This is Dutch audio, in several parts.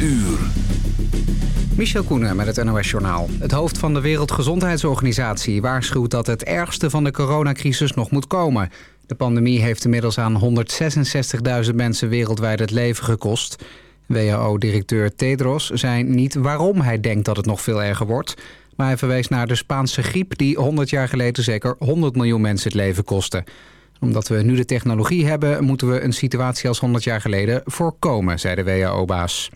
uur. Michel Koenen met het NOS-journaal. Het hoofd van de Wereldgezondheidsorganisatie waarschuwt dat het ergste van de coronacrisis nog moet komen. De pandemie heeft inmiddels aan 166.000 mensen wereldwijd het leven gekost. WHO-directeur Tedros zei niet waarom hij denkt dat het nog veel erger wordt... maar hij verwees naar de Spaanse griep die 100 jaar geleden zeker 100 miljoen mensen het leven kostte. Omdat we nu de technologie hebben, moeten we een situatie als 100 jaar geleden voorkomen, zei de WHO-baas.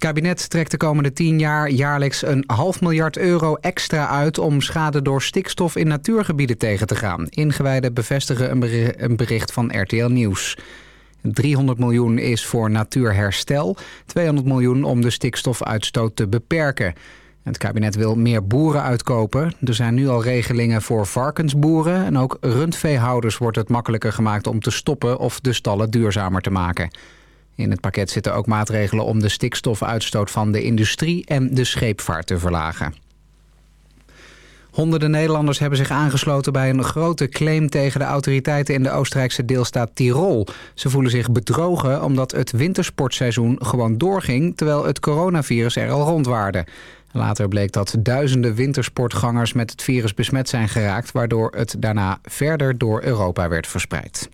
Kabinet trekt de komende 10 jaar jaarlijks een half miljard euro extra uit... om schade door stikstof in natuurgebieden tegen te gaan. Ingewijden bevestigen een bericht van RTL Nieuws. 300 miljoen is voor natuurherstel, 200 miljoen om de stikstofuitstoot te beperken. Het kabinet wil meer boeren uitkopen. Er zijn nu al regelingen voor varkensboeren... en ook rundveehouders wordt het makkelijker gemaakt om te stoppen... of de stallen duurzamer te maken. In het pakket zitten ook maatregelen om de stikstofuitstoot van de industrie... en de scheepvaart te verlagen. Honderden Nederlanders hebben zich aangesloten bij een grote claim tegen de autoriteiten in de Oostenrijkse deelstaat Tirol. Ze voelen zich bedrogen omdat het wintersportseizoen gewoon doorging terwijl het coronavirus er al rondwaarde. Later bleek dat duizenden wintersportgangers met het virus besmet zijn geraakt... waardoor het daarna verder door Europa werd verspreid.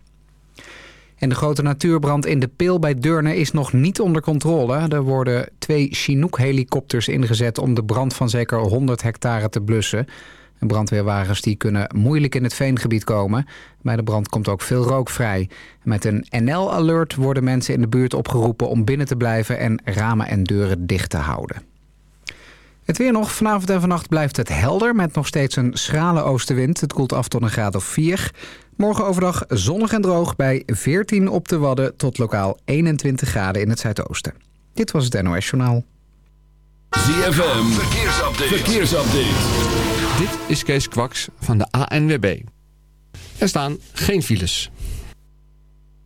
En de grote natuurbrand in de Peel bij Deurne is nog niet onder controle. Er worden twee Chinook-helikopters ingezet om de brand van zeker 100 hectare te blussen. En brandweerwagens die kunnen moeilijk in het veengebied komen. Bij de brand komt ook veel rook vrij. Met een NL-alert worden mensen in de buurt opgeroepen om binnen te blijven... en ramen en deuren dicht te houden. Het weer nog. Vanavond en vannacht blijft het helder met nog steeds een schrale oostenwind. Het koelt af tot een graad of 4. Morgen overdag zonnig en droog bij 14 op de Wadden tot lokaal 21 graden in het zuidoosten. Dit was het NOS Journaal. ZFM, verkeersupdate. verkeersupdate. Dit is Kees Kwaks van de ANWB. Er staan geen files.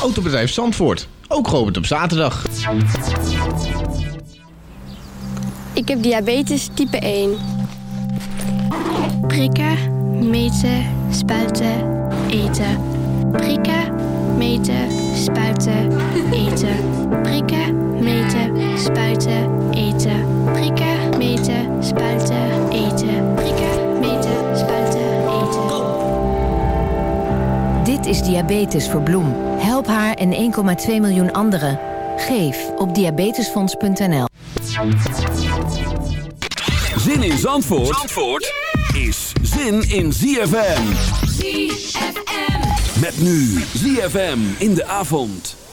Autobedrijf Zandvoort, ook geopend op zaterdag. Ik heb diabetes type 1. Prikken, meten, spuiten, eten. Prikken, meten, spuiten, eten. Prikken, meten, spuiten, eten. Prikken, meten, spuiten, eten. Prikken, meten, spuiten, eten. Dit is Diabetes voor Bloem. Help haar en 1,2 miljoen anderen. Geef op diabetesfonds.nl. Zin in Zandvoort, Zandvoort is zin in ZFM. ZFM. Met nu ZFM in de avond.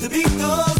The beat goes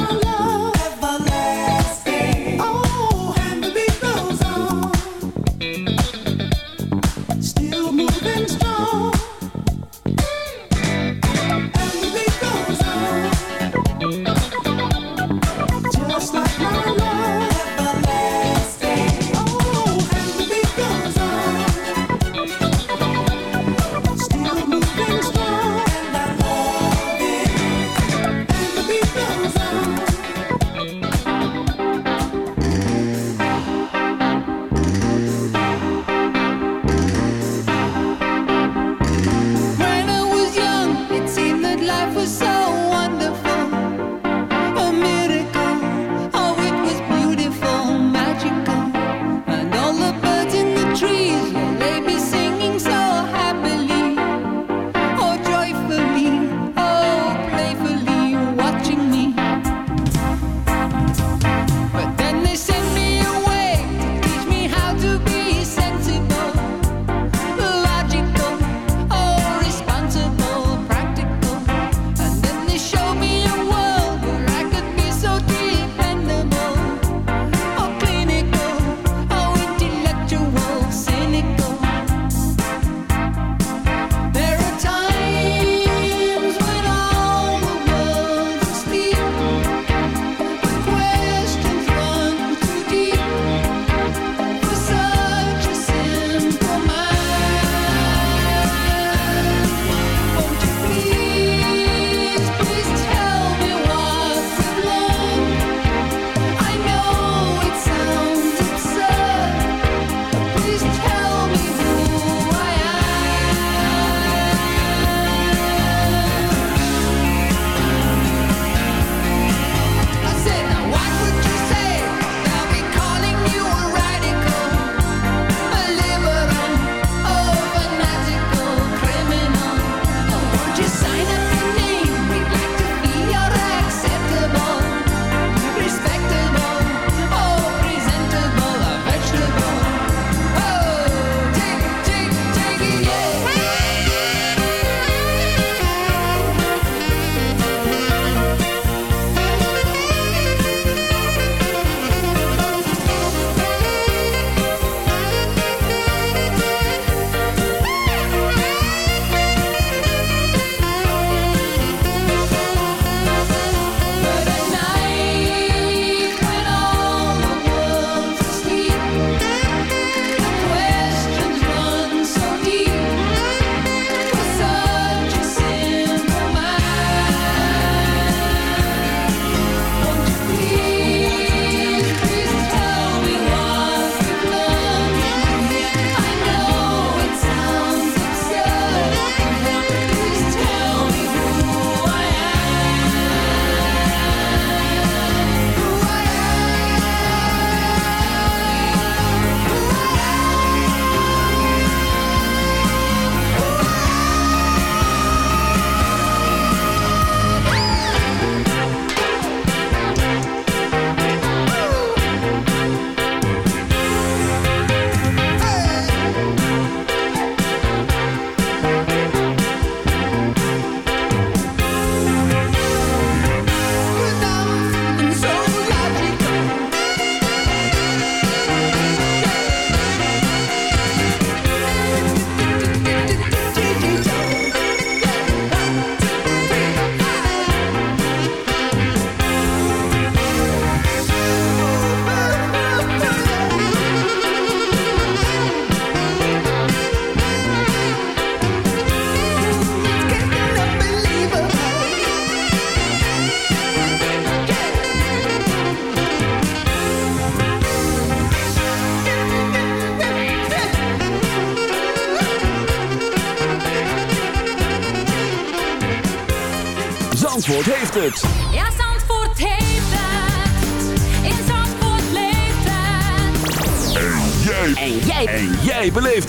love.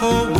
whole